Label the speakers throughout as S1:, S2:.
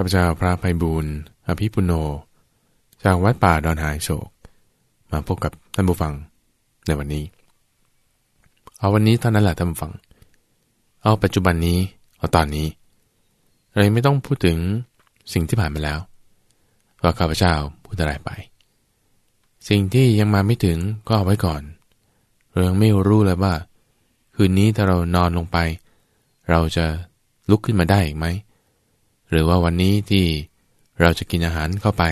S1: ข้าพเจ้าพระไพบูลอภิปุโน จากวัดป่าดอนหายโศก มาพบกับท่านผู้ฟังในวันนี้ เอาวันนี้เท่านั้นแหละท่านผู้ฟัง เอาปัจจุบันนี้ เอาตอนนี้เราไม่ต้องพูดถึงสิ่งที่ผ่านมาแล้วว่าข้าพเจ้าพูดอะไรไป สิ่งที่ยังมาไม่ถึงก็เอาไว้ก่อนเรายังไม่รู้เลยว่า คืนนี้ถ้าเรานอนลงไป เราจะลุกขึ้นมาได้อีกไหม หรือว่าวันนี้ที่เราจะกินอาหารเข้าไป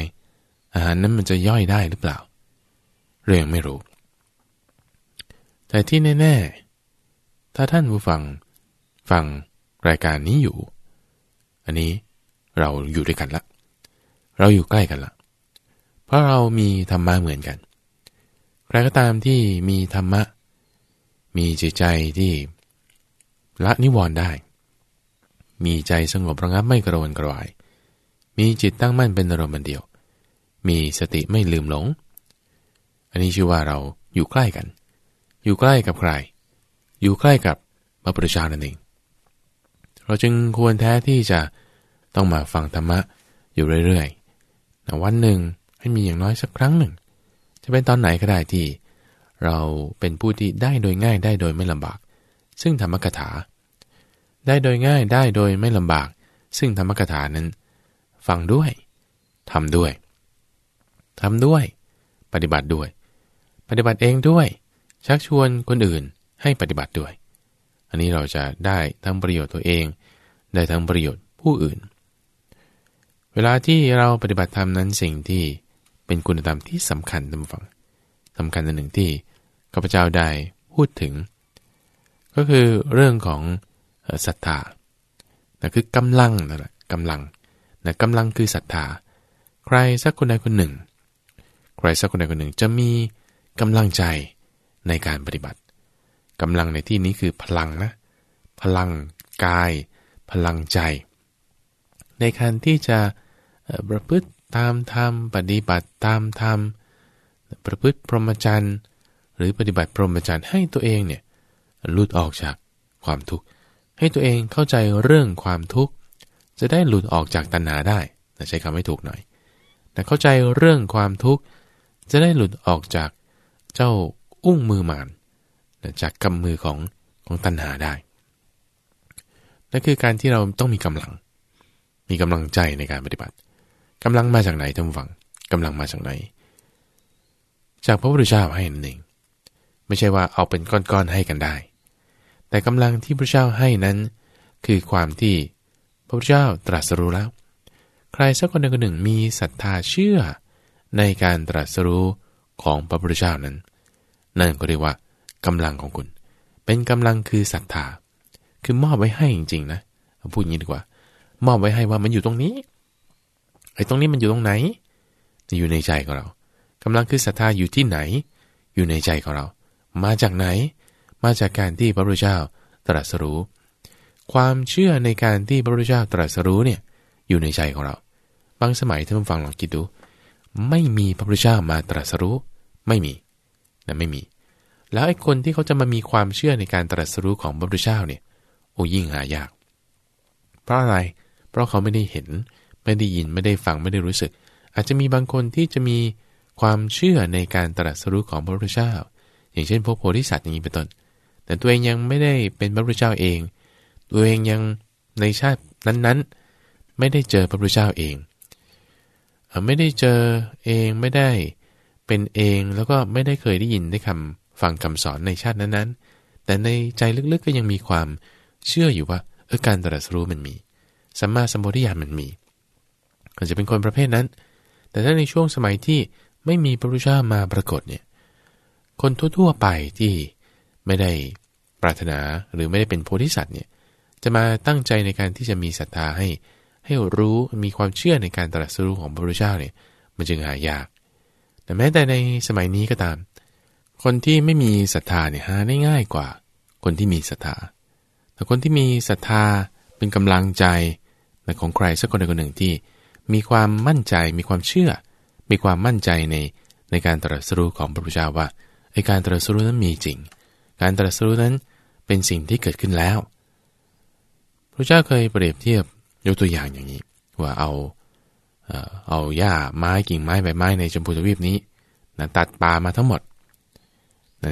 S1: อาหารนั้นมันจะย่อยได้หรือเปล่า เรื่องไม่รู้ แต่ที่แน่ๆ ถ้าท่านผู้ฟังฟังรายการนี้อยู่ อันนี้เราอยู่ด้วยกันละ เราอยู่ใกล้กันละ เพราะเรามีธรรมะเหมือนกันใครก็ตามที่มีธรรมะ มีจิตใจที่ละนิวรณ์ได้ มีใจสงบระงับไม่กระวนกระวาย มีจิตตั้งมั่นเป็นอารมณ์เดียว มีสติไม่ลืมหลง อันนี้ชื่อว่าเราอยู่ใกล้กัน อยู่ใกล้กับใคร อยู่ใกล้กับพระพุทธเจ้านั่นเอง เราจึงควรแท้ที่จะต้องมาฟังธรรมะอยู่เรื่อยๆวันหนึ่งให้มีอย่างน้อยสักครั้งหนึ่ง จะเป็นตอนไหนก็ได้ที่ เราเป็นผู้ที่ได้โดยง่ายได้โดยไม่ลำบาก ซึ่งธรรมกถา ได้โดยง่ายได้โดยไม่ลำบาก ซึ่งธรรมกถานั้น ฟังด้วยทำด้วยทำด้วย ปฏิบัติด้วย ปฏิบัติเองด้วย ชักชวนคนอื่นให้ปฏิบัติด้วย อันนี้เราจะได้ทั้งประโยชน์ตัวเอง ได้ทั้งประโยชน์ผู้อื่น เวลาที่เราปฏิบัติธรรมนั้นสิ่งที่เป็นคุณธรรมที่สำคัญตามฝังสำคัญอันหนึ่งที่ข้าพเจ้าได้พูดถึง ก็คือเรื่องของ ศรัทธานะคือกำลังนั่นแหละกำลังนะกำลังคือศรัทธา ใครสักคนใดคนหนึ่ง ใครสักคนใดคนหนึ่งจะมีกำลังใจในการปฏิบัติกำลังในที่นี้คือพลังนะ พลังกาย พลังใจ ในการที่จะประพฤติตามธรรมปฏิบัติตามธรรมประพฤติพรหมจรรย์หรือปฏิบัติพรหมจรรย์ให้ตัวเองเนี่ยหลุดออกจากความทุกข์ ให้ตัวเองเข้าใจเรื่องความทุกข์ จะได้หลุดออกจากตัณหาได้ใช้คำไม่ถูกหน่อย แต่เข้าใจเรื่องความทุกข์ จะได้หลุดออกจากเจ้าอุ้งมือมานจากกำมือของของตัณหาได้นั่นคือการที่เราต้องมีกำลัง มีกำลังใจในการปฏิบัติกำลังมาจากไหนท่านฟังกำลังมาจากไหน จากพระพุทธเจ้าให้นั่นเองไม่ใช่ว่าเอาเป็นก้อนๆให้กันได้ แต่กำลังที่พระเจ้าให้นั้น คือความที่พระพุทธเจ้าตรัสรู้แล้ว ใครสักคนใดคนหนึ่งมีศรัทธาเชื่อในการตรัสรู้ของพระพุทธเจ้านั้น นั่นก็เรียกว่ากำลังของคุณ เป็นกำลังคือศรัทธา คือมอบไว้ให้จริงๆนะพูดอย่างนี้ดีกว่า มอบไว้ให้ว่ามันอยู่ตรงนี้ไอ้ตรงนี้มันอยู่ตรงไหนอยู่ในใจของเรากำลังคือศรัทธาอยู่ที่ไหน อยู่ในใจของเรา มาจากไหน มาจากการที่พระพุทธเจ้าตรัสรู้ ความเชื่อในการที่พระพุทธเจ้าตรัสรู้เนี่ยอยู่ในใจของเรา บางสมัยท่านฟังลองคิดดู ไม่มีพระพุทธเจ้ามาตรัสรู้ ไม่มีนะไม่มี แล้วไอ้คนที่เขาจะมามีความเชื่อในการตรัสรู้ของพระพุทธเจ้าเนี่ยโอ้ยิ่งหายาก เพราะอะไร เพราะเขาไม่ได้เห็น ไม่ได้ยิน ไม่ได้ฟัง ไม่ได้รู้สึก อาจจะมีบางคนที่จะมีความเชื่อในการตรัสรู้ของพระพุทธเจ้า อย่างเช่นพวกโพธิสัตว์อย่างนี้เป็นต้น แต่ตัวเองยังไม่ได้เป็นพระพุทธเจ้าเอง ตัวเองยังในชาตินั้นๆ ไม่ได้เจอพระพุทธเจ้าเอง ไม่ได้เจอเองไม่ได้เป็นเองแล้วก็ไม่ได้เคยได้ยินได้คำฟังคำสอนในชาตินั้นๆ แต่ในใจลึกๆก็ยังมีความเชื่ออยู่ว่าเออการตรัสรู้มันมีสัมมาสัมโพธิญาณมันมีอาจจะเป็นคนประเภทนั้น แต่ถ้าในช่วงสมัยที่ไม่มีพระพุทธเจ้ามาปรากฏเนี่ย คนทั่วๆไปที่ ไม่ได้ปรารถนาหรือไม่ได้เป็นโพธิสัตว์เนี่ยจะมาตั้งใจในการที่จะมีศรัทธาให้ให้รู้มีความเชื่อในการตรัสรู้ของพระพุทธเจ้าเนี่ยมันจึงหายาก แต่แม้แต่ในสมัยนี้ก็ตาม คนที่ไม่มีศรัทธาเนี่ยหาได้ง่ายกว่า คนที่มีศรัทธา แต่คนที่มีศรัทธาเป็นกำลังใจในของใครสักคนใดคนหนึ่งที่ มีความมั่นใจมีความเชื่อ มีความมั่นใจในในการตรัสรู้ของพระพุทธเจ้าว่าไอการตรัสรู้นั้นมีจริง การตรัสรู้นั้นเป็นสิ่งที่เกิดขึ้นแล้ว พระเจ้าเคยเปรียบเทียบยกตัวอย่างอย่างนี้ ว่าเอาเอาหญ้าไม้กิ่งไม้ใบไม้ในชมพูทวีปนี้นะตัดป่ามาทั้งหมด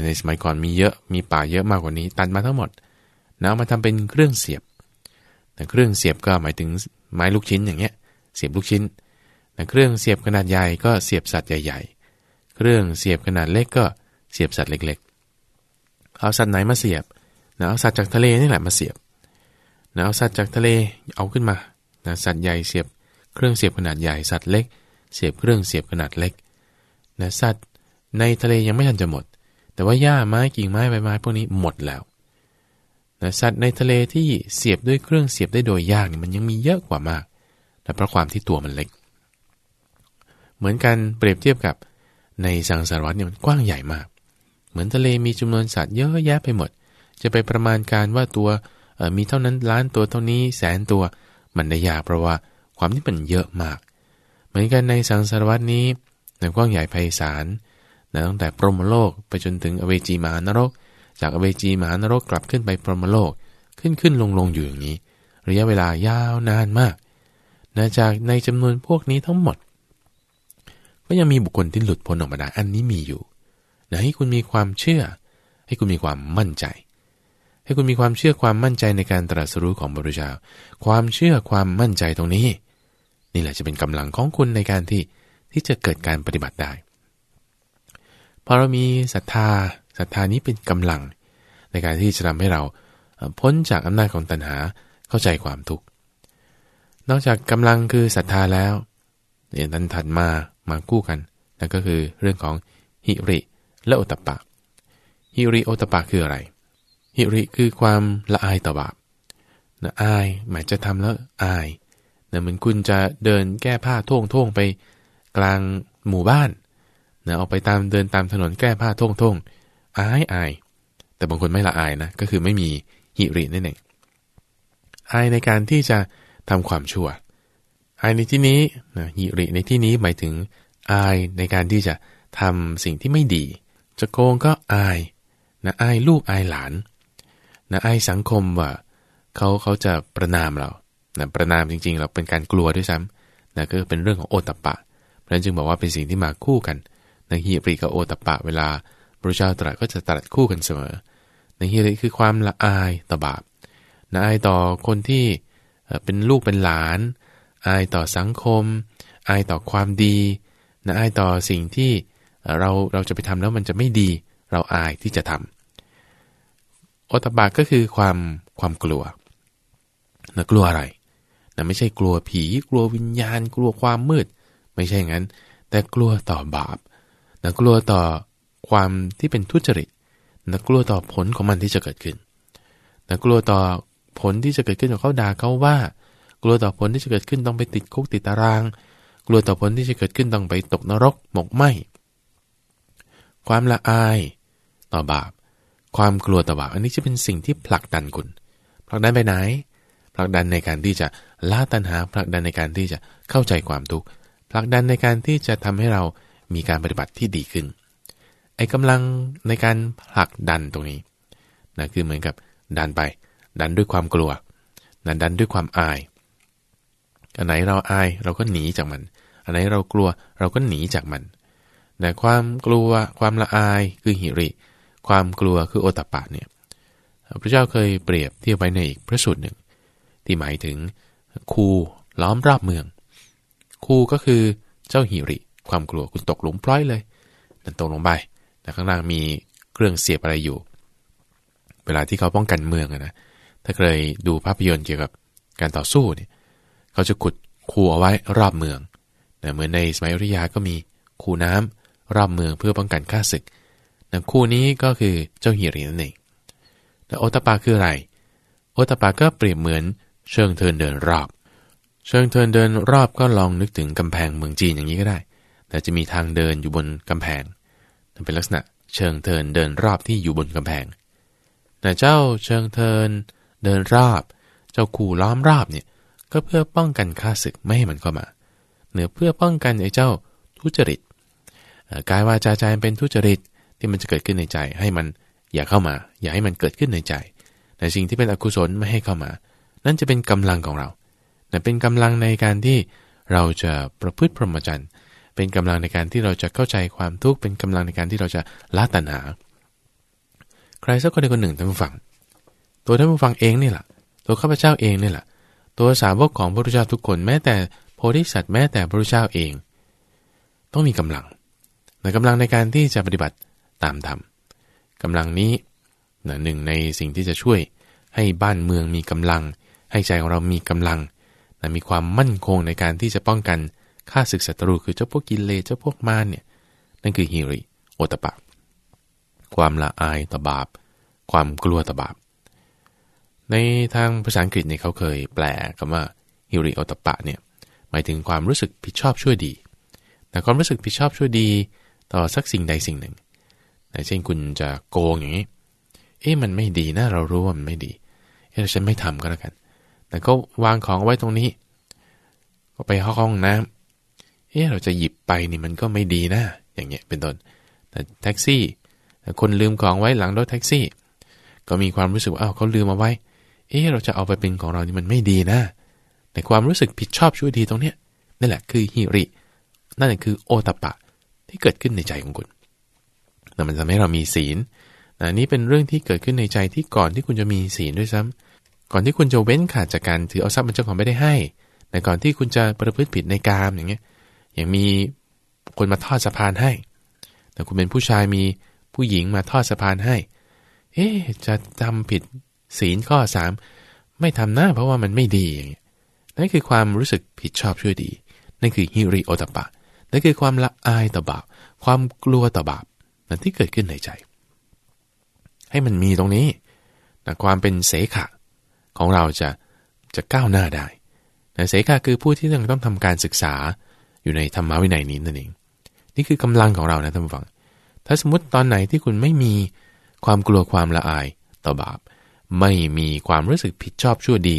S1: ในสมัยก่อนมีเยอะมีป่าเยอะมากกว่านี้ ตัดมาทั้งหมดนะเอามาทำเป็นเครื่องเสียบแต่เครื่องเสียบก็หมายถึงไม้ลูกชิ้นอย่างเงี้ยเสียบลูกชิ้นแต่เครื่องเสียบขนาดใหญ่ก็เสียบสัตว์ใหญ่ ๆ เครื่องเสียบขนาดเล็กก็เสียบสัตว์เล็กๆ เอาสัตว์ไหนมาเสียบนะเอาสัตว์จากทะเลนี่แหละมาเสียบนะเอาสัตว์จากทะเลเอาขึ้นมานะสัตว์ใหญ่เสียบ เครื่องเสียบขนาดใหญ่สัตว์เล็ก เสียบเครื่องเสียบขนาดเล็กนะสัตว์ในทะเลยังไม่ทันจะหมด แต่ว่าหญ้าไม้กิ่งไม้ใบไม้พวกนี้หมดแล้วนะสัตว์ในทะเลที่เสียบด้วยเครื่องเสียบได้โดยยากนี่มันยังมีเยอะกว่ามากแต่เพราะความที่ตัวมันเล็ก เหมือนกันเปรียบเทียบกับในสังสารวัตเนี่ยมันกว้างใหญ่มาก เหมือนทะเลมีจำนวนสัตว์เยอะแยะไปหมด จะไปประมาณการว่าตัวมีเท่านั้นล้านตัวเท่านี้แสนตัวมันได้ยากเพราะว่าความที่มันเยอะมาก เหมือนกันในสังสารวัตนี้ในกว้างใหญ่ไพศาลนะตั้งแต่พรหมโลกไปจนถึงอเวจีมหานรก จากอเวจีมหานรกกลับขึ้นไปพรหมโลกขึ้นขึ้นลงลงอยู่อย่างนี้ ระยะเวลายาวนานมากนะจากในจำนวนพวกนี้ทั้งหมด ก็ยังมีบุคคลที่หลุดพ้นออกมาได้อันนี้มีอยู่ นะให้คุณมีความเชื่อ ให้คุณมีความมั่นใจ ให้คุณมีความเชื่อความมั่นใจในการตรัสรู้ของบรุษาความเชื่อความมั่นใจตรงนี้ นี่แหละจะเป็นกำลังของคุณในการที่ที่จะเกิดการปฏิบัติได้พอเรามีศรัทธาศรัทธานี้เป็นกำลัง ในการที่จะทำให้เราพ้นจากอำนาจของตัณหาเข้าใจความทุกข์นอกจากกำลังคือศรัทธาแล้วเนี่ยนั้นถัดมามาคู่กันนั่นก็คือเรื่องของหิริ และโอตปะหิริโอตปะคืออะไรหิริคือความละอายต่อบาปนะอายหมายจะทำแล้วอายนะเหมือนคุณจะเดินแก้ผ้าท่งท่งไปกลางหมู่บ้านนะออกไปตามเดินตามถนนแก้ผ้าท่งท่งอายอาย แต่บางคนไม่ละอายนะ ก็คือไม่มีหิรินั่นเองอายในการที่จะทำความชั่วอายในที่นี้นะหิริในที่นี้หมายถึงอายในการที่จะทำสิ่งที่ไม่ดี จะโกงก็อายนะอายลูกอายหลานนะอายสังคมว่าเขาเขาจะประนามเรานะประนามจริง ๆ เราเป็นการกลัวด้วยซ้ำนะก็เป็นเรื่องของโอตปะ เพราะฉะนั้นจึงบอกว่าเป็นสิ่งที่มาคู่กันนะฮิริกับโอตปะ เวลาพระเจ้าตรัสก็จะตรัสคู่กันเสมอนะฮิริคือความละอายต่อบาปนะอายต่อคนที่เป็นลูกเป็นหลาน อายต่อสังคม อายต่อความดีนะอายต่อสิ่งที่ เราเราจะไปทำแล้วมันจะไม่ดีเราอายที่จะทำโอตบะก็คือความความกลัวนะกลัวอะไรนะไม่ใช่กลัวผี กลัววิญญาณ กลัวความมืด ไม่ใช่งั้น แต่กลัวต่อบาปนะกลัวต่อความที่เป็นทุจริตนะกลัวต่อผลของมันที่จะเกิดขึ้นนะกลัวต่อผลที่จะเกิดขึ้นของเขาด่าเขาว่า กลัวต่อผลที่จะเกิดขึ้นต้องไปติดคุกติดตาราง กลัวต่อผลที่จะเกิดขึ้นต้องไปตกนรกหมกไหม ความละอาย ต่อบาป ความกลัวต่อบาป อันนี้จะเป็นสิ่งที่ผลักดันคุณ ผลักดันไปไหน ผลักดันในการที่จะละตัณหา ผลักดันในการที่จะเข้าใจความทุกข์ ผลักดันในการที่จะทำให้เรามีการปฏิบัติที่ดีขึ้น ไอ้กำลังในการผลักดันตรงนี้นะคือเหมือนกับดันไป ดันด้วยความกลัวดันดันด้วยความอาย อันไหนเราอายเราก็หนีจากมัน อันไหนเรากลัวเราก็หนีจากมัน แต่ความกลัวความละอายคือหิริ ความกลัวคือโอตปะเนี่ยพระเจ้าเคยเปรียบเทียบไว้ในอีกพระสูตรหนึ่ง ที่หมายถึงคูล้อมรอบเมือง คูก็คือเจ้าหิริ ความกลัวคุณตกหลุมพร้อยเลยนั่นตกลงไปแต่ข้างล่างมีเครื่องเสียบอะไรอยู่ เวลาที่เขาป้องกันเมืองนะถ้าเคยดูภาพยนตร์เกี่ยวกับการต่อสู้เนี่ยเขาจะขุดคูเอาไว้รอบเมืองนะเหมือนในสมัยอยุธยาก็มีคูน้ำ รอบเมืองเพื่อป้องกันข้าศึกนะคู่นี้ก็คือเจ้าหิรินั่นเองแต่โอตปาคืออะไร โอตปาก็เปรียบเหมือนเชิงเทินเดินรอบ เชิงเทินเดินรอบก็ลองนึกถึงกำแพงเมืองจีนอย่างนี้ก็ได้ แต่จะมีทางเดินอยู่บนกำแพงเป็นลักษณะเชิงเทินเดินรอบที่อยู่บนกำแพง แต่เจ้าเชิงเทินเดินรอบ เจ้าขู่ล้อมรอบเนี่ยก็เพื่อป้องกันข้าศึกไม่ให้มันเข้ามา เหนือเพื่อป้องกันไอ้เจ้าทุจริต กายวาจาใจเป็นทุจริตที่มันจะเกิดขึ้นในใจ ให้มันอย่าเข้ามา อย่าให้มันเกิดขึ้นในใจแต่สิ่งที่เป็นอกุศลไม่ให้เข้ามา นั่นจะเป็นกำลังของเรานะเป็นกำลังในการที่เราจะประพฤติพรหมจรรย์ เป็นกำลังในการที่เราจะเข้าใจความทุกข์ เป็นกำลังในการที่เราจะละตัณหา ใครสักคนใดคนหนึ่งท่านผู้ฟัง ตัวท่านผู้ฟังเองนี่แหละ ตัวข้าพเจ้าเองนี่แหละ ตัวสาวกของพระพุทธเจ้าทุกคน แม้แต่โพธิสัตว์แม้แต่พระพุทธเจ้าเอง ต้องมีกำลัง ในกำลังในการที่จะปฏิบัติตามธรรมกำลังนี้นะหนึ่งในสิ่งที่จะช่วยให้บ้านเมืองมีกำลัง ให้ใจของเรามีกำลังนะมีความมั่นคงในการที่จะป้องกันฆ่าศึกศัตรูคือเจ้าพวกกิเลสเจ้าพวกมารเนี่ยนั่นคือฮิริโอตปะ ความละอายต่อบาป ความกลัวต่อบาป ในทางภาษาอังกฤษเนี่ยเขาเคยแปลคำว่าฮิริโอตปะเนี่ยหมายถึงความรู้สึกผิดชอบช่วยดี แต่ความรู้สึกผิดชอบช่วยดี ต่อสักสิ่งใดสิ่งหนึ่งเช่นคุณจะโกงอย่างนี้ เอ๊ะมันไม่ดีนะเรารู้ว่ามันไม่ดี เอ๊ะฉันไม่ทำก็แล้วกัน แต่ก็วางของไว้ตรงนี้ ก็ไปห้องน้ำเอ๊ะเราจะหยิบไปนี่มันก็ไม่ดีนะ อย่างเงี้ยเป็นต้น แต่แท็กซี่ คนลืมของไว้หลังรถแท็กซี่ ก็มีความรู้สึกว่าอ้าวเขาลืมมาไว้ เอ๊ะเราจะเอาไปเป็นของเรานี่มันไม่ดีนะ แต่ความรู้สึกผิดชอบชั่วดีตรงเนี้ยนั่นแหละคือฮิริ นั่นแหละคือโอตปะ ที่เกิดขึ้นในใจของคุณแต่มันทำให้เรามีศีลนะนี่เป็นเรื่องที่เกิดขึ้นในใจที่ก่อนที่คุณจะมีศีลด้วยซ้ำก่อนที่คุณจะเว้นขาดจากการถือเอาทรัพย์มันเจ้าของไม่ได้ให้แต่ก่อนที่คุณจะประพฤติผิดในกามอย่างเงี้ยอย่างมีคนมาทอดสะพานให้ แต่คุณเป็นผู้ชายมีผู้หญิงมาทอดสะพานให้ เอ๊จะทำผิดศีลข้อสามไม่ทำหน้าเพราะว่ามันไม่ดีอย่างเงี้ยนั่นคือความรู้สึกผิดชอบช่วยดี นั่นคือฮิริโอตปะ นั่นคือความละอายต่อบาป ความกลัวต่อบาปนั่นที่เกิดขึ้นในใจ ให้มันมีตรงนี้นะความเป็นเสขะของเราจะจะก้าวหน้าได้นะเสขะคือผู้ที่ยังต้องทำการศึกษาอยู่ในธรรมวินัยนี้นั่นเอง นี่คือกำลังของเรานะท่านผู้ฟัง ถ้าสมมติตอนไหนที่คุณไม่มีความกลัวความละอายต่อบาป ไม่มีความรู้สึกผิดชอบชั่วดี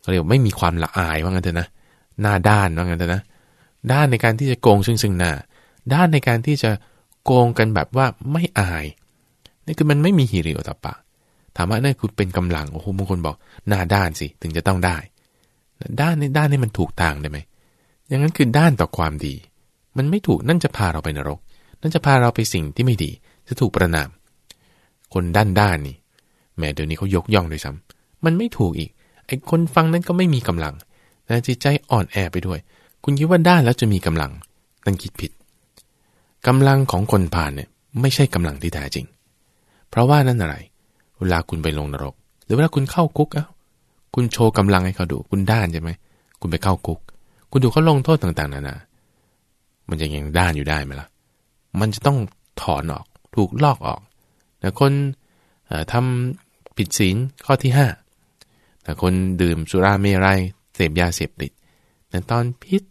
S1: เขาเรียกไม่มีความละอายว่างั้นเถอะนะ หน้าด้านว่างั้นเถอะนะ ด้านในการที่จะโกงซึ่งซึ่งหน้า ด้านในการที่จะโกงกันแบบว่าไม่อายนี่คือมันไม่มีฮิริโอตปะ ถามว่านั่นคือเป็นกำลังโอ้โหบางคนบอกหน้าด้านสิถึงจะต้องได้ ด้านในด้านนี้มันถูกทางได้ไหมอย่างนั้นคือด้านต่อความดี มันไม่ถูกนั่นจะพาเราไปนรก นั่นจะพาเราไปสิ่งที่ไม่ดี จะถูกประนาม คนด้านด้านนี่แม้เดี๋ยวนี้เขายกย่องด้วยซ้ำมันไม่ถูกอีกไอ้คนฟังนั้นก็ไม่มีกำลังแต่จิตใจอ่อนแอไปด้วย คุณคิดว่าด้านแล้วจะมีกำลังนั่นคิดผิดกำลังของคนผ่านเนี่ยไม่ใช่กำลังที่แท้จริง เพราะว่านั่นอะไร เวลาคุณไปลงนรก หรือเวลาคุณเข้าคุกเอ้าคุณโชว์กำลังให้เขาดู คุณด้านใช่ไหมคุณไปเข้าคุก คุณดูเขาลงโทษต่างๆนานา มันจะยังด้านอยู่ได้ไหมล่ะ มันจะต้องถอนออกถูกลอกออกแต่คนทำผิดศีลข้อที่ห้าแต่คนดื่มสุราเมรัยเสพยาเสพติด แต่ตอนพิษ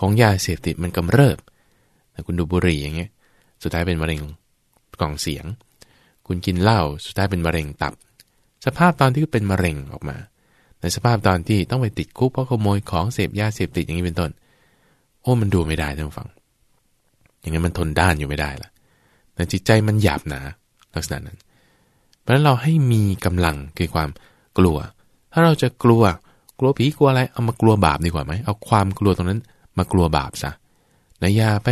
S1: ของยาเสพติดมันกำเริบคุณดูบุหรี่อย่างเงี้ย สุดท้ายเป็นมะเร็งกล่องเสียง คุณกินเหล้าสุดท้ายเป็นมะเร็งตับ สภาพตอนที่เป็นมะเร็งออกมา ในสภาพตอนที่ต้องไปติดคุกเพราะขโมยของเสพยาเสพติดอย่างนี้เป็นต้น โอ้มันดูไม่ได้ท่านฟัง อย่างนั้นมันทนด้านอยู่ไม่ได้ละแต่จิตใจมันหยาบหนาลักษณะนั้น เพราะฉะนั้นเราให้มีกำลังคือความกลัว ถ้าเราจะกลัว กลัวผีกลัวอะไร เอามากลัวบาปดีกว่าไหมเอาความกลัวตรงนั้นมากลัวบาปซะนะอย่าไป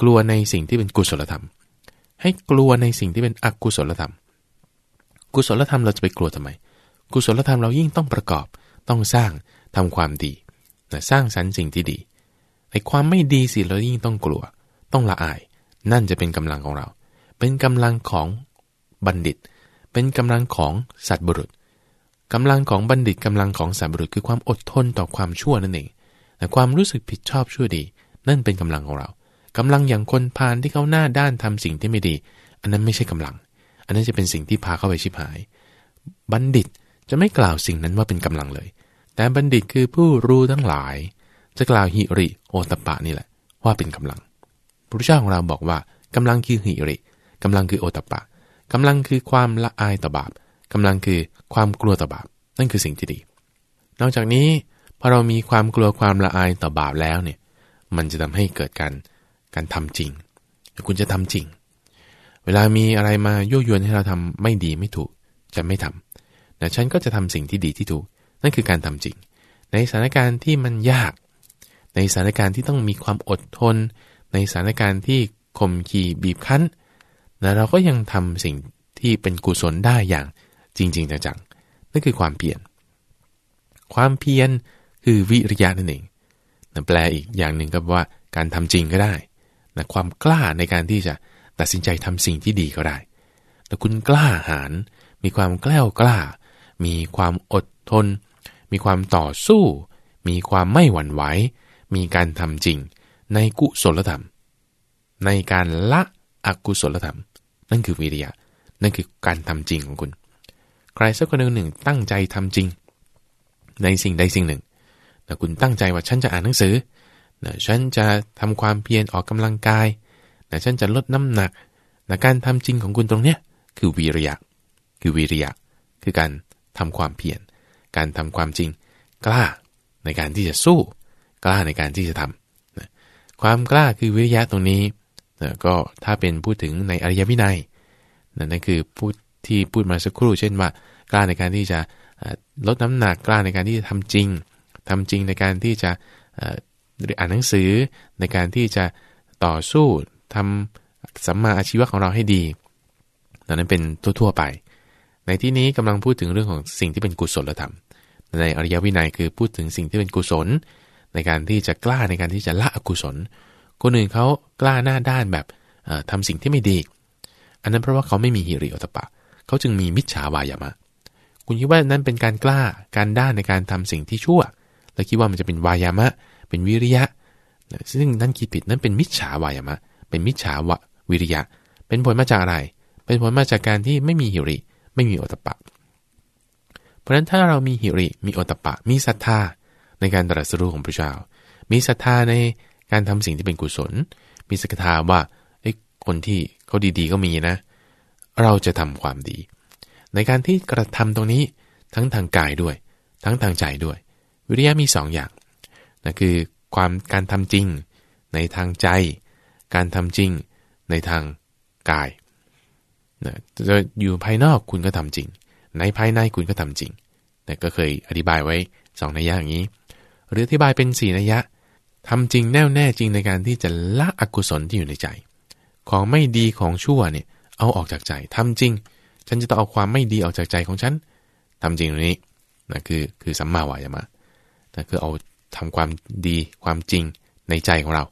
S1: กลัวในสิ่งที่เป็นกุศลธรรม ให้กลัวในสิ่งที่เป็นอกุศลธรรม กุศลธรรมเราจะไปกลัวทำไม กุศลธรรมเรายิ่งต้องประกอบ ต้องสร้างทำความดีนะสร้างสรรค์สิ่งที่ดี ไอ้ความไม่ดีสิเรายิ่งต้องกลัว ต้องละอาย นั่นจะเป็นกำลังของเรา เป็นกำลังของบัณฑิต เป็นกำลังของสัตว์บุรุษ กำลังของบัณฑิตกำลังของสัตว์บุรุษคือความอดทนต่อความชั่วนั่นเองแต่ความรู้สึกผิดชอบชั่วดี นั่นเป็นกำลังของเรากำลังอย่างคนพาลที่เขาหน้าด้านทำสิ่งที่ไม่ดี อันนั้นไม่ใช่กำลัง อันนั้นจะเป็นสิ่งที่พาเข้าไปชิบหาย บัณฑิตจะไม่กล่าวสิ่งนั้นว่าเป็นกำลังเลย แต่บัณฑิตคือผู้รู้ทั้งหลาย จะกล่าวหิริโอตปะนี่แหละ ว่าเป็นกำลังพระพุทธเจ้าของเราบอกว่ากำลังคือหิริกำลังคือโอตปะกำลังคือความละอายต่อบาป กำลังคือความกลัวต่อบาปนั่นคือสิ่งที่ดี นอกจากนี้พอเรามีความกลัวความละอายต่อบาปแล้วเนี่ยมันจะทำให้เกิดการการทำจริง คุณจะทำจริง เวลามีอะไรมายั่วยวนให้เราทำไม่ดีไม่ถูกจะไม่ทำแต่ฉันก็จะทำสิ่งที่ดีที่ถูก นั่นคือการทำจริง ในสถานการณ์ที่มันยาก ในสถานการณ์ที่ต้องมีความอดทน ในสถานการณ์ที่ข่มขีบีบคั้นนะเราก็ยังทำสิ่งที่เป็นกุศลได้อย่าง จริงๆจังๆนั่นคือความเพียรความเพียรคือวิริยะนั่นเองนะแปลอีกอย่างหนึ่งก็ว่าการทำจริงก็ได้นะความกล้าในการที่จะตัดสินใจทำสิ่งที่ดีก็ได้แต่คุณกล้าหาญมีความกล้ากล้า มีความอดทน มีความต่อสู้ มีความไม่หวั่นไหว มีการทำจริง ในกุศลธรรม ในการละอกุศลธรรม นั่นคือวิริยะ นั่นคือการทำจริงของคุณ ใครสักคนหนึ่งตั้งใจทำจริง ในสิ่งใดสิ่งหนึ่งแต่คุณตั้งใจว่าฉันจะอ่านหนังสือนะฉันจะทำความเพียรออกกำลังกายนะฉันจะลดน้ำหนักนะการทำจริงของคุณตรงเนี้ยคือวิริยะ คือวิริยะ คือการทำความเพียร การทำความจริง กล้าในการที่จะสู้ กล้าในการที่จะทำนะความกล้าคือวิริยะตรงนี้นะก็ถ้าเป็นพูดถึงในอริยวินัยนะนั่นคือพูด ที่พูดมาสักครู่ เช่นว่ากล้าในการที่จะลดน้ำหนักกล้าในการที่จะทำจริงทำจริงในการที่จะอ่านหนังสือในการที่จะต่อสู้ทำสัมมาอาชีวะของเราให้ดีนั้นเป็นทั่วๆไป ในที่นี้กำลังพูดถึงเรื่องของสิ่งที่เป็นกุศลธรรม ในอริยวินัยคือพูดถึงสิ่งที่เป็นกุศล ในการที่จะกล้าในการที่จะละอกุศล คนอื่นเขากล้าหน้าด้านแบบทำสิ่งที่ไม่ดี อันนั้นเพราะว่าเขาไม่มีฮิริโอตปะ เขาจึงมีมิจฉาวายามะ คุณคิดว่านั้นเป็นการกล้าการด้านในการทำสิ่งที่ชั่ว แล้วคิดว่ามันจะเป็นวายามะ เป็นวิริยะ ซึ่งนั่นคิดผิดนั่นเป็นมิจฉาวายามะ เป็นมิจฉาวะวิริยะ เป็นผลมาจากอะไร เป็นผลมาจากการที่ไม่มีหิริ ไม่มีโอตปะ เพราะฉะนั้นถ้าเรามีหิริ มีโอตปะ มีศรัทธาในการตรัสรู้ของพระเจ้า มีศรัทธาในการทำสิ่งที่เป็นกุศล มีศรัทธาว่าไอ้คนที่เขาดีๆก็มีนะ เราจะทำความดี ในการที่กระทำตรงนี้ทั้งทางกายด้วย ทั้งทางใจด้วย วิริยะมี2ออย่างนั่นคือความการทำจริง ในทางใจ การทำจริง ในทางกายนะจะอยู่ภายนอกคุณก็ทำจริง ในภายในคุณก็ทำจริงแต่ก็เคยอธิบายไว้สองนัยยะอย่างนี้ หรืออธิบายเป็นสี่นัยยะทำจริงแน่วแน่จริงในการที่จะละอกุศลที่อยู่ในใจ ของไม่ดีของชั่วเนี่ย เอาออกจากใจทำจริง ฉันจะต้องเอาความไม่ดีออกจากใจของฉันทำจริงตรงนี้นะคือคือสัมมาวายามะนะคือเอาทำความดีความจริงในใจของเรา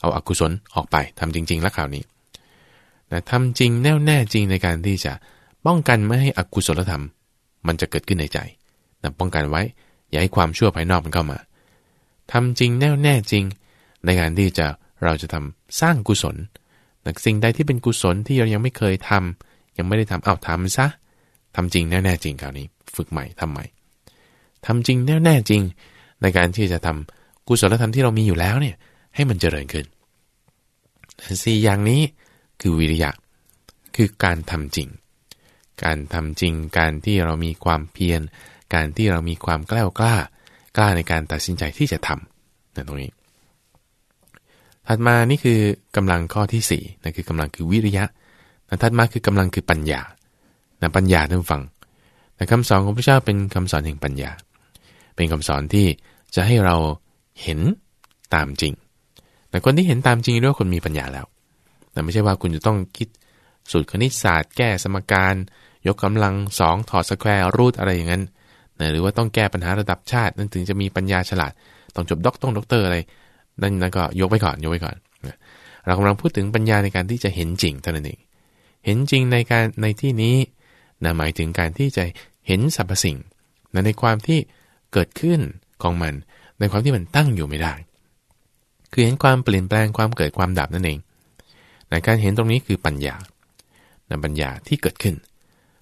S1: เอาอากุศลออกไปทำจริง ๆ แล้วข่าวนี้นะทำจริงแน่วแน่จริงในการที่จะป้องกันไม่ให้อกุศลธรรม มันจะเกิดขึ้นในใจนะป้องกันไว้ อย่าให้ความชั่วภายนอกมันเข้ามาทำจริงแน่วแน่จริง ในการที่จะเราจะทำสร้างกุศล นะสิ่งใดที่เป็นกุศลที่เรายังไม่เคยทำยังไม่ได้ทำเอาทำซะทำจริงแน่แน่จริงคราวนี้ ฝึกใหม่ทำใหม่ทำจริงแน่แน่จริง ในการที่จะทำกุศลธรรมที่เรามีอยู่แล้วเนี่ยให้มันเจริญขึ้นสี่อย่างนี้คือวิริยะ คือการทำจริง การทำจริง การที่เรามีความเพียร การที่เรามีความกล้ากล้ากล้าในการตัดสินใจที่จะทำนั่นตรงนี้ ถัดมานี่คือกำลังข้อที่4นั่นคือกำลังคือวิริยะถัดมาคือกำลังคือปัญญานะปัญญาท่านฟังแต่คำสอนของพระเจ้าเป็นคำสอนแห่งปัญญา เป็นคำสอนที่จะให้เราเห็นตามจริง แต่คนที่เห็นตามจริงเรียกว่าคนมีปัญญาแล้ว แต่ไม่ใช่ว่าคุณจะต้องคิดสูตรคณิตศาสตร์ แก้สมการ ยกกำลังสองถอด square root อะไรอย่างนั้น หรือว่าต้องแก้ปัญหาระดับชาติ นั่นถึงจะมีปัญญาฉลาด ต้องจบด็อกต้องด็อกเตอร์อะไร นั่นนั่นก็ยกไว้ก่อนยกไว้ก่อนเรากำลังพูดถึงปัญญาในการที่จะเห็นจริงเท่านั้นเอง เห็นจริงในการในที่นี้นะหมายถึงการที่จะเห็นสรรพสิ่งนะในความที่เกิดขึ้นของมัน ในความที่มันตั้งอยู่ไม่ได้ คือเห็นความเปลี่ยนแปลงความเกิดความดับนั่นเองนะการเห็นตรงนี้คือปัญญานะปัญญาที่เกิดขึ้น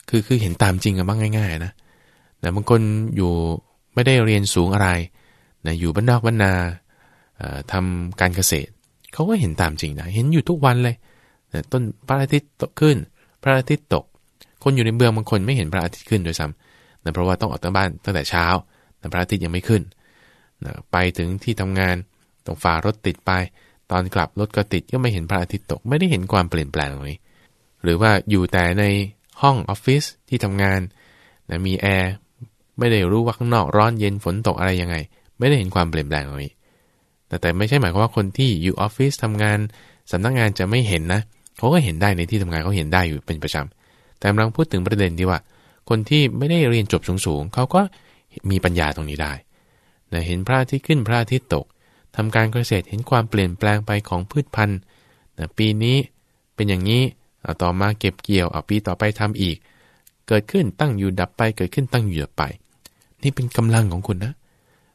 S1: คือคือเห็นตามจริงกันบ้างง่าย ๆ นะนะบางคนอยู่ไม่ได้เรียนสูงอะไรนะอยู่บ้านนอกบ้านนา ทำการเกษตร เขาก็เห็นตามจริงนะ เห็นอยู่ทุกวันเลย ต้นพระอาทิตย์ตกขึ้น พระอาทิตย์ตก คนอยู่ในเมืองบางคนไม่เห็นพระอาทิตย์ขึ้นโดยซ้ำนะเพราะว่าต้องออกจากบ้านตั้งแต่เช้านะพระอาทิตย์ยังไม่ขึ้นนะไปถึงที่ทำงานต้องฝ่ารถติดไป ตอนกลับรถก็ติดก็ไม่เห็นพระอาทิตย์ตก ไม่ได้เห็นความเปลี่ยนแปลงเลยหรือว่าอยู่แต่ในห้องออฟฟิศที่ทำงานนะมีแอร์ไม่ได้รู้ว่าข้างนอกร้อนเย็นฝนตกอะไรยังไง ไม่ได้เห็นความเปลี่ยนแปลงตรงนี้ แต่แต่ไม่ใช่หมายความว่าคนที่อยู่ออฟฟิศทำงานสำนักงานจะไม่เห็นนะเขาก็เห็นได้ในที่ทำงานเขาเห็นได้อยู่เป็นประจำแต่กำลังพูดถึงประเด็นที่ว่า คนที่ไม่ได้เรียนจบสูงๆเขาก็มีปัญญาตรงนี้ได้นะเห็นพระอาทิตย์ขึ้นพระอาทิตย์ตกทำการเกษตรเห็นความเปลี่ยนแปลงไปของพืชพันธุ์นะปีนี้เป็นอย่างนี้เอาต่อมาเก็บเกี่ยวเอาปีต่อไปทำอีก เกิดขึ้นตั้งอยู่ดับไป เกิดขึ้นตั้งอยู่ดับไป นี่เป็นกำลังของคุณนะ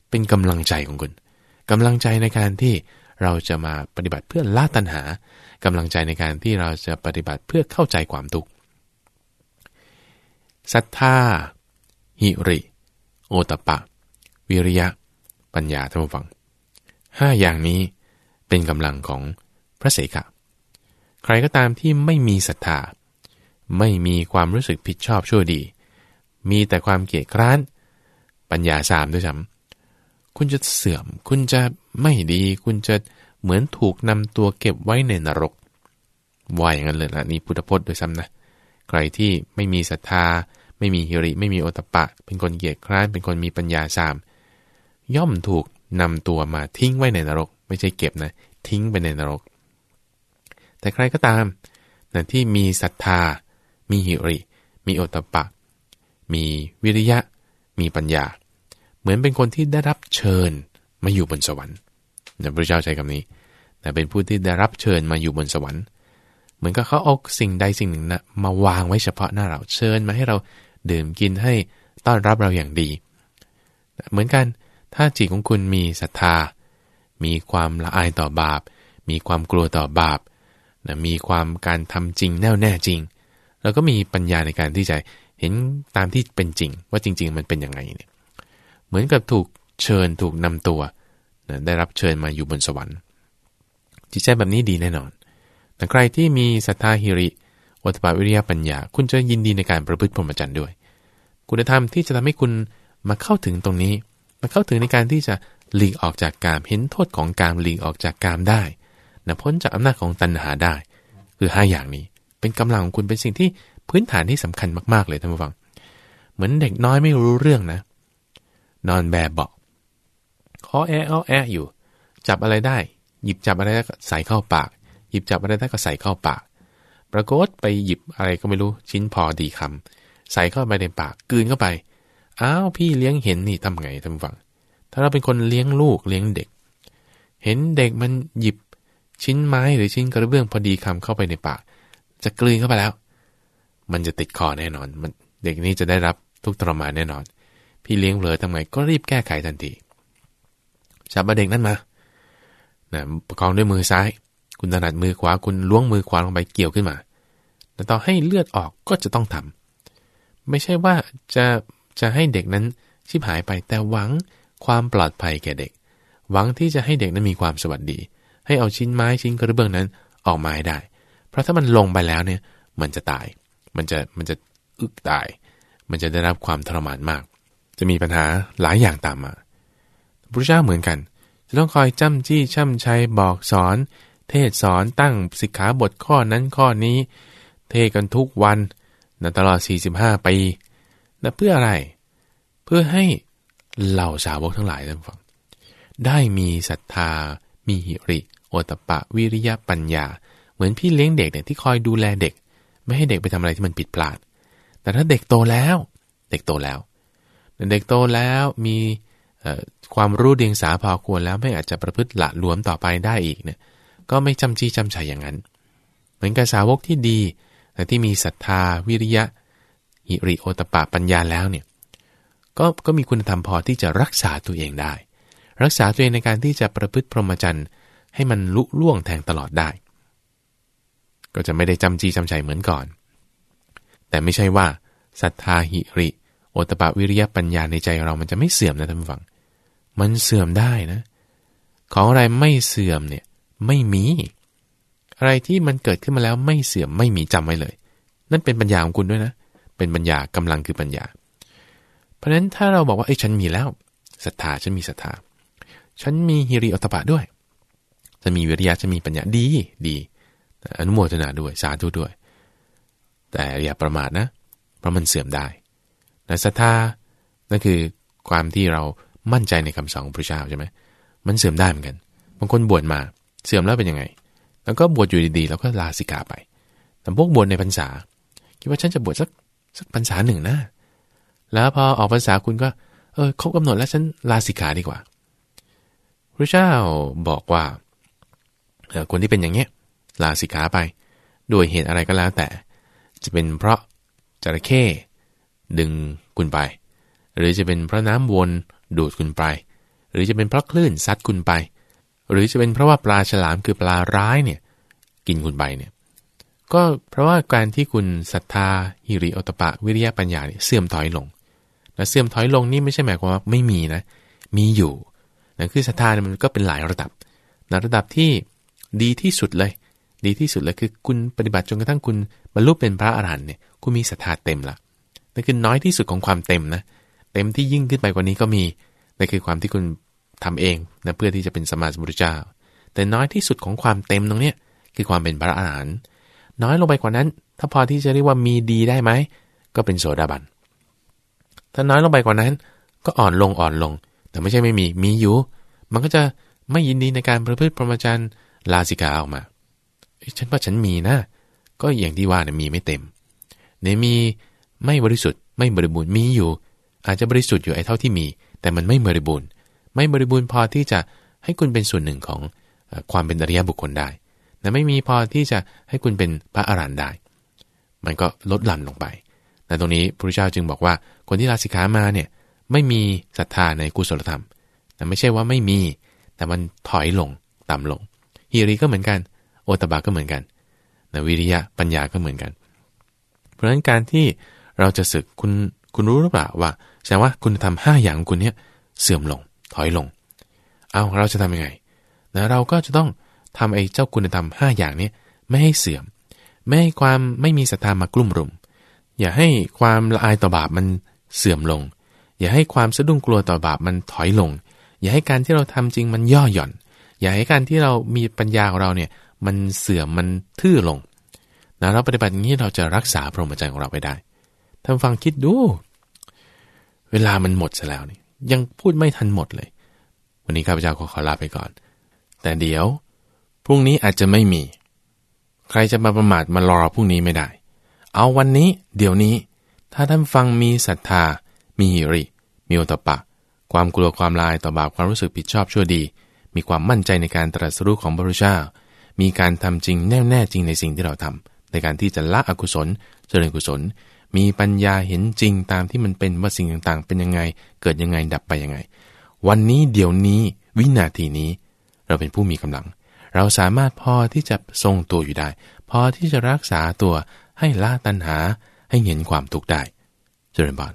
S1: เป็นกำลังใจของคุณ กำลังใจในการที่เราจะมาปฏิบัติเพื่อละตัณหากำลังใจในการที่เราจะปฏิบัติเพื่อเข้าใจความทุกข์ศรัทธาหิริ โอตปะ วิริยะ ปัญญาท่านผู้ฟังห้าอย่างนี้เป็นกำลังของพระเสขะใครก็ตามที่ไม่มีศรัทธา ไม่มีความรู้สึกผิดชอบชั่วดี มีแต่ความเกลียดคร้าน ปัญญาสามด้วยซ้ำ คุณจะเสื่อม คุณจะไม่ดี คุณจะเหมือนถูกนำตัวเก็บไว้ในนรกว่าอย่างนั้นเลยละนี่พุทธพจน์โดยซ้ำนะใครที่ไม่มีศรัทธา ไม่มีฮิริ ไม่มีโอตปะ เป็นคนเกียจคร้านเป็นคนมีปัญญาสาม ย่อมถูกนำตัวมาทิ้งไว้ในนรก ไม่ใช่เก็บนะ ทิ้งไปในนรก แต่ใครก็ตามนะที่มีศรัทธา มีหิริ มีโอตปะ มีวิริยะ มีปัญญา เหมือนเป็นคนที่ได้รับเชิญมาอยู่บนสวรรค์นะพระเจ้าใช้คำนี้แต่เป็นผู้ที่ได้รับเชิญมาอยู่บนสวรรค์ เหมือนกับเขาเอาสิ่งใดสิ่งหนึ่งนะมาวางไว้เฉพาะหน้าเราเชิญมาให้เราดื่มกินให้ต้อนรับเราอย่างดี เหมือนกันถ้าจิตของคุณมีศรัทธา มีความละอายต่อบาป มีความกลัวต่อบาปนะมีความการทำจริงแน่วแน่จริง แล้วก็มีปัญญาในการที่จะเห็นตามที่เป็นจริง ว่าจริง ๆ มันเป็นยังไงเนี่ย เหมือนกับถูกเชิญถูกนำตัวนะได้รับเชิญมาอยู่บนสวรรค์ จิตใจแบบนี้ดีแน่นอน แต่ใครที่มีศรัทธาหิริวัตปาวิริยปัญญา คุณจะยินดีในการประพฤติพรหมจรรย์ด้วย คุณธรรมที่จะทำให้คุณมาเข้าถึงตรงนี้ มาเข้าถึงในการที่จะหลีกออกจากกามเห็นโทษของกามหลีกออกจากกามได้นะพ้นจากอำนาจของตัณหาได้ คือห้าอย่างนี้ เป็นกำลังของคุณเป็นสิ่งที่พื้นฐานที่สำคัญมากๆเลยท่านผู้ฟัง เหมือนเด็กน้อยไม่รู้เรื่องนะ นอนแบบเบาคอแอะอ้อแอะอยู่ จับอะไรได้ หยิบจับอะไรแล้ใส่เข้าปาก หยิบจับอะไรได้ก็ใส่เข้าปาก ปรากฏไปหยิบอะไรก็ไม่รู้ชิ้นพอดีคำใส่เข้าไปในปากกืนเข้าไปอ้าวพี่เลี้ยงเห็นนี่ทำไงทำฟัง ถ้าเราเป็นคนเลี้ยงลูกเลี้ยงเด็ก เห็นเด็กมันหยิบชิ้นไม้หรือชิ้นกระเบื้องพอดีคำเข้าไปในปาก จะกลืนเข้าไปแล้ว มันจะติดคอแน่นอน มันเด็กนี้จะได้รับทุกทรมานแน่นอน พี่เลี้ยงเผลอทำไงก็รีบแก้ไขทันทีจับเด็กนั้นมานะประคองด้วยมือซ้าย คุณถนัดมือขวาคุณล้วงมือขวาลงไปเกี่ยวขึ้นมาแต่ต่อให้เลือดออกก็จะต้องทำไม่ใช่ว่าจะจะให้เด็กนั้นชิบหายไปแต่หวังความปลอดภัยแก่เด็ก หวังที่จะให้เด็กนั้นมีความสวัสดี ให้เอาชิ้นไม้ชิ้นกระเบื้องนั้นออกมาให้ได้ เพราะถ้ามันลงไปแล้วเนี่ยมันจะตาย มันจะมันจะอึกตาย มันจะได้รับความทรมานมาก จะมีปัญหาหลายอย่างตามมาพระเจ้าเหมือนกัน จะต้องคอยจ้ำจี้ช่ำชัยบอกสอน เทศสอนตั้งสิกขาบทข้อนั้นข้อนี้ เทศกันทุกวันนะตลอด 45 ปีนะเพื่ออะไร เพื่อให้เหล่าสาวกทั้งหลายท่านฟัง ได้มีศรัทธา มีหิริ โอตปะ วิริยะปัญญา เหมือนพี่เลี้ยงเด็กเนี่ยที่คอยดูแลเด็ก ไม่ให้เด็กไปทำอะไรที่มันผิดพลาด แต่ถ้าเด็กโตแล้ว เด็กโตแล้ว เด็กโตแล้วมีความรู้เดียงสาพอควรแล้วไม่อาจจะประพฤติละหลวมต่อไปได้อีกเนี่ยก็ไม่จำจี้จำใจอย่างนั้น เหมือนกับสาวกที่ดีแต่ที่มีศรัทธาวิริยะหิริโอตปะปัญญาแล้วเนี่ยก็ก็มีคุณธรรมพอที่จะรักษาตัวเองได้ รักษาตัวเองในการที่จะประพฤติพรหมจรรย์ให้มันลุล่วงแทงตลอดได้ ก็จะไม่ได้จำจีจำใจเหมือนก่อน แต่ไม่ใช่ว่าศรัทธาหิริ โอตปะวิริยะปัญญาในใจเรามันจะไม่เสื่อมนะท่านผู้ฟัง มันเสื่อมได้นะ ของอะไรไม่เสื่อมเนี่ยไม่มี อะไรที่มันเกิดขึ้นมาแล้วไม่เสื่อมไม่มีจำไว้เลย นั่นเป็นปัญญาของคุณด้วยนะ เป็นปัญญากำลังคือปัญญา เพราะฉะนั้นถ้าเราบอกว่าไอ้ฉันมีแล้วศรัทธาฉันมีศรัทธา ฉันมีฮิริอัตปะด้วยจะมีวิริยะจะมีปัญญาดีดีอนุโมทนาด้วยสาธุด้วย แต่อย่าประมาทนะ เพราะมันเสื่อมได้ แต่ศรัทธานั่นคือความที่เรามั่นใจในคำสอนของพระเจ้าใช่ไหมมันเสื่อมได้เหมือนกันบางคนบวชมาเสื่อมแล้วเป็นยังไง แล้วก็บวชอยู่ดีๆ แล้วก็ลาสิกขาไปแต่พวกบวชในพรรษา คิดว่าฉันจะบวชสักสักพรรษาหนึ่งนะแล้วพอออกพรรษาคุณก็เออครบกำหนดแล้วฉันลาสิกขาดีกว่าพระเจ้าบอกว่าคนที่เป็นอย่างเงี้ยลาสิกขาไป ด้วยเหตุอะไรก็แล้วแต่ จะเป็นเพราะจระเข้ ดึงคุณไป หรือจะเป็นเพราะน้ำวนดูดคุณไป หรือจะเป็นเพราะคลื่นซัดคุณไป หรือจะเป็นเพราะว่าปลาฉลามคือปลาร้ายเนี่ยกินคุณไปเนี่ยก็เพราะว่าการที่คุณศรัทธาหิริโอตปะวิริยะปัญญาเนี่ยเสื่อมถอยลงและเสื่อมถอยลงนี่ไม่ใช่หมายความว่าไม่มีนะ มีอยู่นั่คือศรัทธาเนี่ยมันก็เป็นหลายระดับในระดับที่ดีที่สุดเลย ดีที่สุดเลยคือคุณปฏิบัติจนกระทั่งคุณบรรลุเป็นพระอรหันต์เนี่ยคุณมีศรัทธาเต็มละ นั่นคือน้อยที่สุดของความเต็มนะ เต็มที่ยิ่งขึ้นไปกว่านี้ก็มีนั่นคือความที่คุณทำเองนะเพื่อที่จะเป็นสมาสมุทรเจ้า แต่น้อยที่สุดของความเต็มตรงเนี้ยคือความเป็นพระอรหันต์น้อยลงไปกว่านั้น ถ้าพอที่จะเรียกว่ามีดีได้ไหมก็เป็นโสดาบันถ้าน้อยลงไปกว่านั้น ก็อ่อนลงอ่อนลง แต่ไม่ใช่ไม่มีมีอยู่ มันก็จะไม่ยินดีในการประพฤติพรหมจรรย์ลาสิกาออกมาฉันว่าฉันมีนะ ก็อย่างที่ว่านี่ยมีไม่เต็มในมี ไม่บริสุทธิ์ไม่บริบูรณ์มีอยู่ อาจจะบริสุทธิ์อยู่ไอ้เท่าที่มี แต่มันไม่บริบูรณ์ ไม่บริบูรณ์พอที่จะให้คุณเป็นส่วนหนึ่งของความเป็นอริยบุคคลได้แต่ไม่มีพอที่จะให้คุณเป็นพระอรหันต์ได้ มันก็ลดหลั่นลงไปแต่ตรงนี้พระเจ้าจึงบอกว่าคนที่ลาสิกขามาเนี่ยไม่มีศรัทธาในกุศลธรรม แต่ไม่ใช่ว่าไม่มี แต่มันถอยลงต่ำลงฮิริก็เหมือนกัน โอตบาก็เหมือนกันนวิริยะปัญญาก็เหมือนกัน เพราะฉะนั้นการที่ เราจะศึกคุณคุณรู้หรือเปล่าว่าแสดงว่าคุณทำห้าอย่างคุณเนี่ยเสื่อมลงถอยลง เอาเราจะทำยังไงนะเราก็จะต้องทำไอ้เจ้าคุณธรรมห้าอย่างนี้ไม่ให้เสื่อม ไม่ให้ความไม่มีศรัทธามากลุ่มรุม อย่าให้ความละอายต่อบาปมันเสื่อมลง อย่าให้ความสะดุ้งกลัวต่อบาปมันถอยลง อย่าให้การที่เราทำจริงมันย่อหย่อน อย่าให้การที่เรามีปัญญาของเราเนี่ยมันเสื่อมมันทื่อลงนะเราปฏิบัติอย่างนี้เราจะรักษาพรหมจรรย์ของเราไปได้ ท่านฟังคิดดู เวลามันหมดซะแล้วนี่ยังพูดไม่ทันหมดเลย วันนี้ข้าพเจ้าขอขอลาไปก่อน แต่เดี๋ยวพรุ่งนี้อาจจะไม่มี ใครจะมาประมาทมารอพรุ่งนี้ไม่ได้ เอาวันนี้ เดี๋ยวนี้ ถ้าท่านฟังมีศรัทธา มีหิริ มีอุตปะ ความกลัวความลายต่อบาปความรู้สึกผิดชอบชั่วดี มีความมั่นใจในการตรัสรู้ของพระพุทธเจ้ามีการทำจริงแน่แน่จริงในสิ่งที่เราทำในการที่จะละอกุศลเจริญกุศล มีปัญญาเห็นจริงตามที่มันเป็นว่าสิ่งต่างๆ เป็นยังไง เกิดยังไงดับไปยังไง วันนี้เดี๋ยวนี้วินาทีนี้ เราเป็นผู้มีกำลัง เราสามารถพอที่จะทรงตัวอยู่ได้ พอที่จะรักษาตัวให้ละตัณหาให้เห็นความทุกข์ได้ เจริญบาน